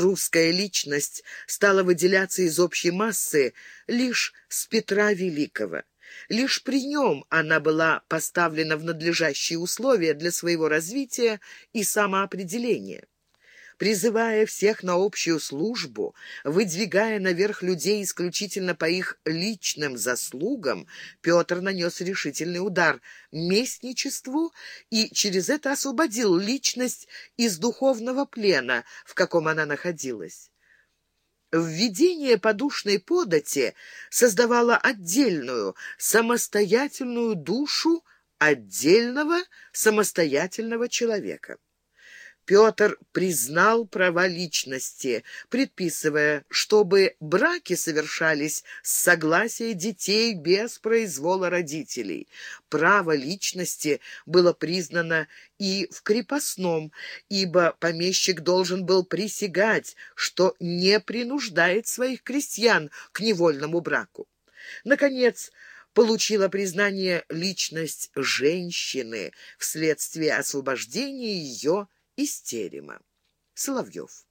Русская личность стала выделяться из общей массы лишь с Петра Великого. Лишь при нем она была поставлена в надлежащие условия для своего развития и самоопределения призывая всех на общую службу, выдвигая наверх людей исключительно по их личным заслугам, Петр нанес решительный удар местничеству и через это освободил личность из духовного плена, в каком она находилась. Введение подушной подати создавало отдельную, самостоятельную душу отдельного самостоятельного человека. Петр признал права личности, предписывая, чтобы браки совершались с согласия детей без произвола родителей. Право личности было признано и в крепостном, ибо помещик должен был присягать, что не принуждает своих крестьян к невольному браку. Наконец, получила признание личность женщины вследствие освобождения ее из терема. Соловьев.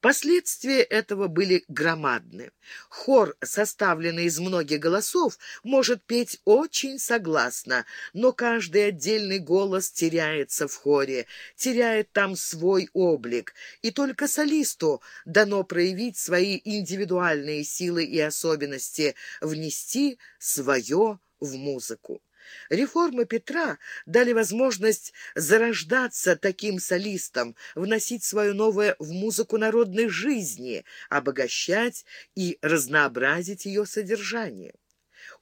Последствия этого были громадны. Хор, составленный из многих голосов, может петь очень согласно, но каждый отдельный голос теряется в хоре, теряет там свой облик, и только солисту дано проявить свои индивидуальные силы и особенности, внести свое в музыку. Реформы Петра дали возможность зарождаться таким солистам, вносить свое новое в музыку народной жизни, обогащать и разнообразить ее содержание.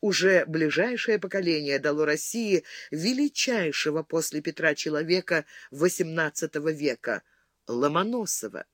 Уже ближайшее поколение дало России величайшего после Петра человека XVIII века – Ломоносова.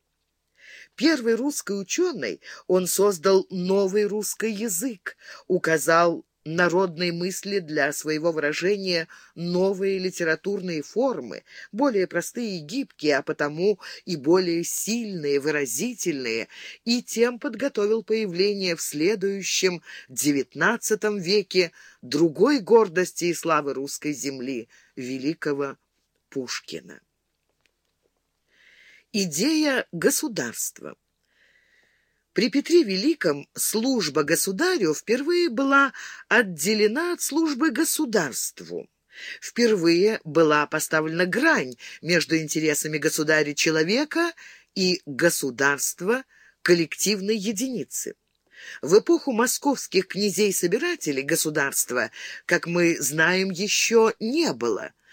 Первый русский ученый, он создал новый русский язык, указал народной мысли для своего выражения новые литературные формы, более простые и гибкие, а потому и более сильные, выразительные, и тем подготовил появление в следующем XIX веке другой гордости и славы русской земли, великого Пушкина. Идея государства при Петре Великом служба государю впервые была отделена от службы государству. Впервые была поставлена грань между интересами государя-человека и государства коллективной единицы. В эпоху московских князей-собирателей государства, как мы знаем, еще не было –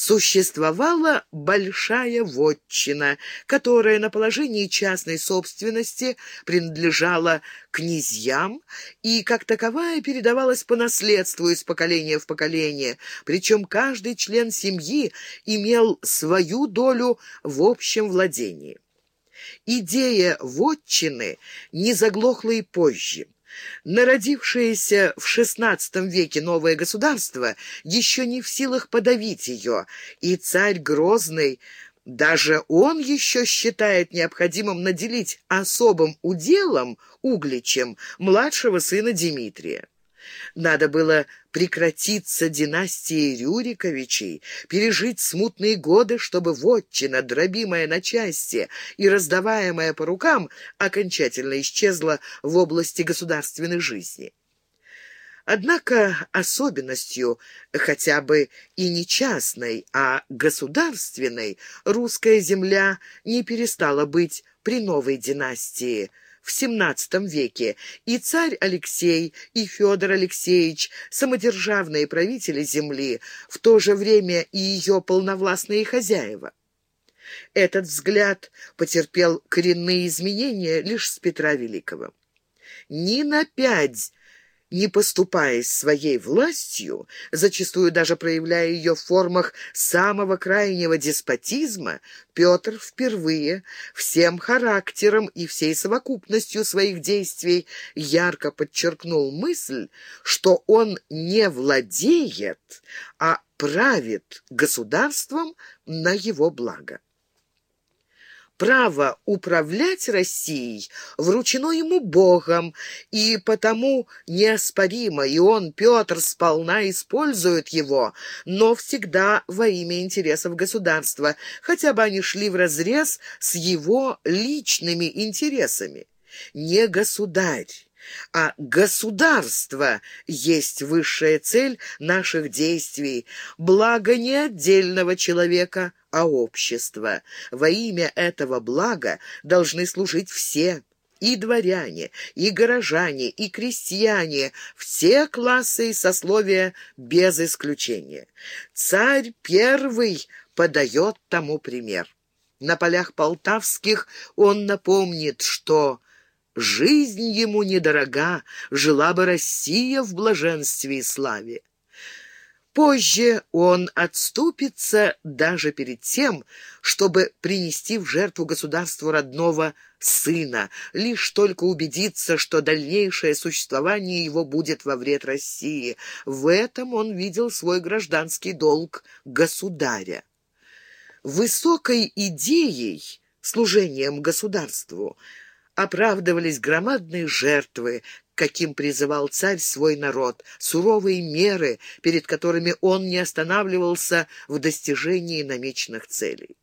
существовала большая вотчина, которая на положении частной собственности принадлежала князьям и, как таковая, передавалась по наследству из поколения в поколение, причем каждый член семьи имел свою долю в общем владении. Идея вотчины не заглохла и позже. Народившееся в XVI веке новое государство еще не в силах подавить ее, и царь Грозный даже он еще считает необходимым наделить особым уделом, Угличем, младшего сына Дмитрия. Надо было прекратиться династии Рюриковичей, пережить смутные годы, чтобы вотчина, дробимая на части и раздаваемая по рукам, окончательно исчезла в области государственной жизни. Однако особенностью, хотя бы и не частной, а государственной, русская земля не перестала быть при новой династии – в XVII веке, и царь Алексей, и Федор Алексеевич, самодержавные правители земли, в то же время и ее полновластные хозяева. Этот взгляд потерпел коренные изменения лишь с Петра Великого. Ни на пять не поступаясь своей властью, зачастую даже проявляя ее в формах самого крайнего деспотизма, Петр впервые всем характером и всей совокупностью своих действий ярко подчеркнул мысль, что он не владеет, а правит государством на его благо. Право управлять Россией вручено ему Богом, и потому неоспоримо, и он, Петр, сполна использует его, но всегда во имя интересов государства, хотя бы они шли вразрез с его личными интересами. Не государь а государство есть высшая цель наших действий, благо не отдельного человека, а общества. Во имя этого блага должны служить все, и дворяне, и горожане, и крестьяне, все классы и сословия без исключения. Царь первый подает тому пример. На полях полтавских он напомнит, что Жизнь ему недорога, жила бы Россия в блаженстве и славе. Позже он отступится даже перед тем, чтобы принести в жертву государству родного сына, лишь только убедиться, что дальнейшее существование его будет во вред России. В этом он видел свой гражданский долг государя. Высокой идеей, служением государству – оправдывались громадные жертвы, каким призывал царь свой народ, суровые меры, перед которыми он не останавливался в достижении намеченных целей.